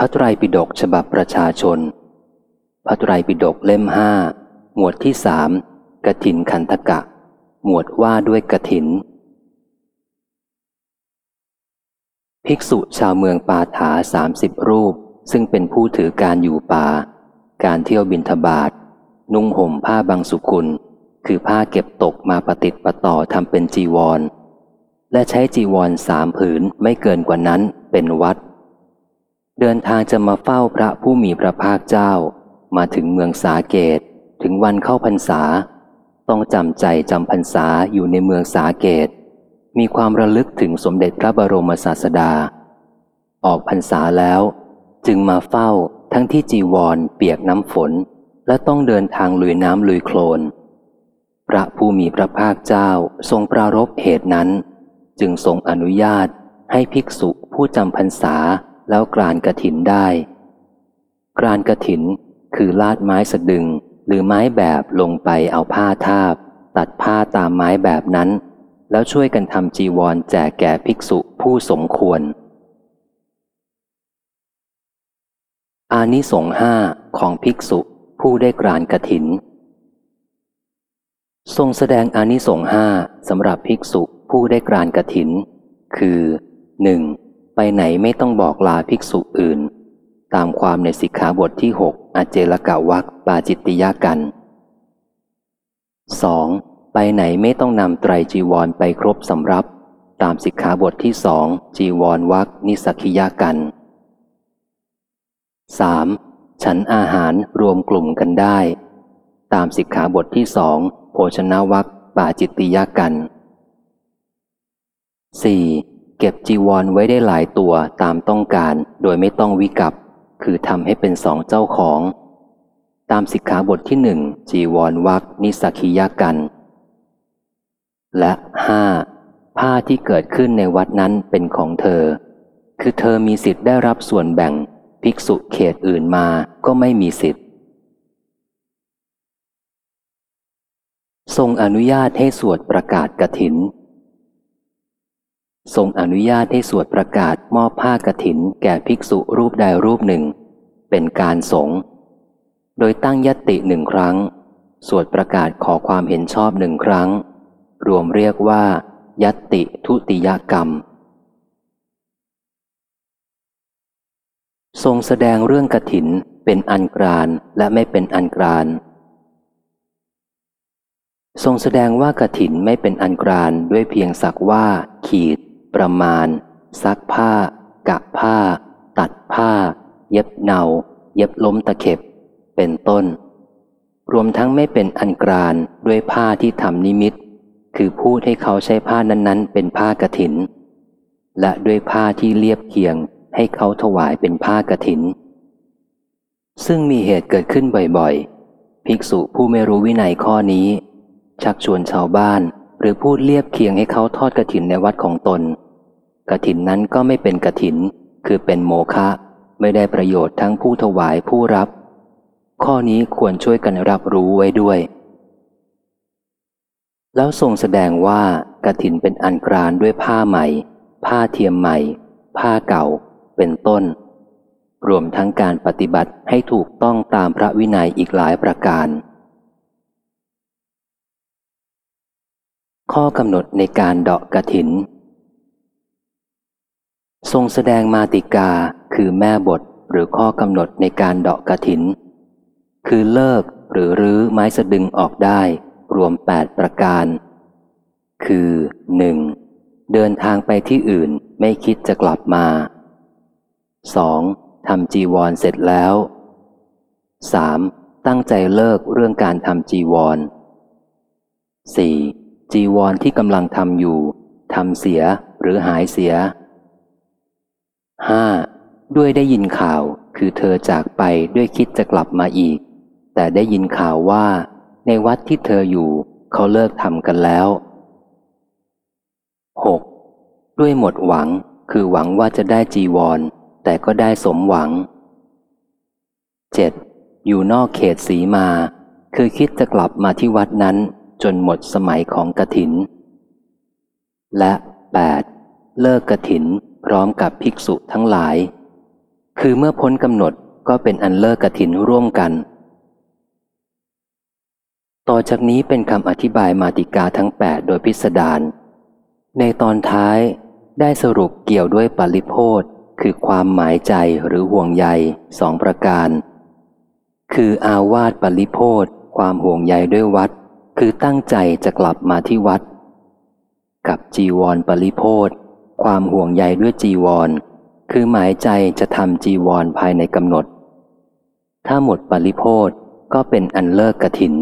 พระไตรปิฎกฉบับประชาชน พระไตรปิฎกเล่มห้าหมวดที่สามกถินคันธกะ หมวดว่าด้วยกถิน ภิกษุชาวเมืองปาถาสามสิบรูป ซึ่งเป็นผู้ถือการอยู่ป่า การเที่ยวบินทบาท นุ่งห่มผ้าบางสุกุล คือผ้าเก็บตกมาประติดประต่อทำเป็นจีวร และใช้จีวรสามผืนไม่เกินกว่านั้นเป็นวัด เดินทางจะมาเฝ้าพระผู้มีพระภาคเจ้า มาถึงเมืองสาเกต ถึงวันเข้าพรรษา ต้องจำใจจำพรรษาอยู่ในเมืองสาเกต มีความระลึกถึงสมเด็จพระบรมศาสดา ออกพรรษาแล้ว จึงมาเฝ้าทั้งที่จีวรเปียกน้ำฝน และต้องเดินทางลุยน้ำลุยโคลน พระผู้มีพระภาคเจ้าทรงปรารบเหตุนั้น จึงทรงอนุญาตให้ภิกษุผู้จำพรรษา แล้วกรานกระถินได้ กรานกระถินคือลาดไม้สะดึงหรือไม้แบบลงไปเอาผ้าทาบ ตัดผ้าตามไม้แบบนั้น แล้วช่วยกันทำจีวรแจกแก่ภิกษุผู้สมควร อานิสงส์ห้าของภิกษุผู้ได้กรานกระถิน ทรงแสดงอานิสงส์ห้าสำหรับภิกษุผู้ได้กรานกระถิน คือหนึ่ง ไปไหนไม่ต้องบอกลาภิกษุอื่น ตามความในสิกขาบทที่หกอเจลกะวักปาจิตติยากัน 2. ไปไหนไม่ต้องนำไตรจีวรไปครบสำรับ ตามสิกขาบทที่สองจีวรวักนิสักิยากัน 3. ฉันอาหารรวมกลุ่มกันได้ ตามสิกขาบทที่สองโภชนาวักปาจิตติยากัน 4. เก็บจีวรไว้ได้หลายตัวตามต้องการโดยไม่ต้องวิกับ คือทำให้เป็นสองเจ้าของ ตามสิกขาบทที่หนึ่งจีวรวักนิสักิยากัน และห้าผ้าที่เกิดขึ้นในวัดนั้นเป็นของเธอ คือเธอมีสิทธิ์ได้รับส่วนแบ่ง ภิกษุเขตอื่นมาก็ไม่มีสิทธิ์ ทรงอนุญาตให้สวดประกาศกถิน ทรงอนุญาตให้สวดประกาศมอบผ้ากถิน แก่ภิกษุรูปใดรูปหนึ่ง เป็นการสงโดยตั้งยติหนึ่งครั้ง สวดประกาศขอความเห็นชอบหนึ่งครั้ง รวมเรียกว่ายติทุติยกรรม ทรงแสดงเรื่องกระถินเป็นอันกรานและไม่เป็นอันกรานทรงแสดงว่ากระถินไม่เป็นอันกรานด้วยเพียงสักว่า ขีด ประมาณ ซักผ้า กะผ้า ตัดผ้า เย็บเนา เย็บล้มตะเข็บ เป็นต้น รวมทั้งไม่เป็นอันกรานด้วยผ้าที่ทำนิมิต คือพูดให้เขาใช้ผ้านั้นๆ เป็นผ้ากระถิน และด้วยผ้าที่เรียบเคียงให้เขาถวายเป็นผ้ากรถิน ซึ่งมีเหตุเกิดขึ้นบ่อยๆ ภิกษุผู้ไม่รู้วินัยข้อนี้ ชักชวนชาวบ้าน หรือพูดเรียบเคียงให้เขาทอดกระถินในวัดของตน กระถินนั้นก็ไม่เป็นกระถิน คือเป็นโมฆะไม่ได้ประโยชน์ทั้งผู้ถวายผู้รับ ข้อนี้ควรช่วยกันรับรู้ไว้ด้วย แล้วทรงแสดงว่ากระถินเป็นอันกรานด้วยผ้าใหม่ ผ้าเทียมใหม่ ผ้าเก่า เป็นต้น รวมทั้งการปฏิบัติให้ถูกต้องตามพระวินัยอีกหลายประการ ข้อกำหนดในการเดาะกระถิน ทรงแสดงมาติกาคือแม่บทหรือข้อกำหนดในการเดาะกระถิน คือเลิกหรือรื้อไม้สะดึงออกได้ รวม 8 ประการ คือ 1. เดินทางไปที่อื่นไม่คิดจะกลับมา 2. ทำจีวรเสร็จแล้ว 3. ตั้งใจเลิกเรื่องการทำจีวร 4. จีวรที่กำลังทำอยู่ทำเสียหรือหายเสีย 5. ด้วยได้ยินข่าวคือเธอจากไปด้วยคิดจะกลับมาอีก แต่ได้ยินข่าวว่า ในวัดที่เธออยู่เขาเลิกทำกันแล้ว 6. ด้วยหมดหวังคือหวังว่าจะได้จีวร แต่ก็ได้สมหวัง 7. อยู่นอกเขตสีมา คือคิดจะกลับมาที่วัดนั้น จนหมดสมัยของกระถิน และ 8. เลิกกระถินพร้อมกับภิกษุทั้งหลาย คือเมื่อพ้นกำหนดก็เป็นอันเลิกกถินร่วมกัน ต่อจากนี้เป็นคำอธิบายมาติกาทั้ง 8 โดยพิสดาร ในตอนท้ายได้สรุปเกี่ยวด้วยปริโพธคือความหมายใจหรือห่วงใยสองประการ คืออาวาสปริโพธความห่วงใยด้วยวัด คือตั้งใจจะกลับมาที่วัด กับจีวรปริโพธความห่วงใยด้วยจีวร คือหมายใจจะทำจีวรภายในกำหนด ถ้าหมดปริโพธก็เป็นอันเลิกกระถิน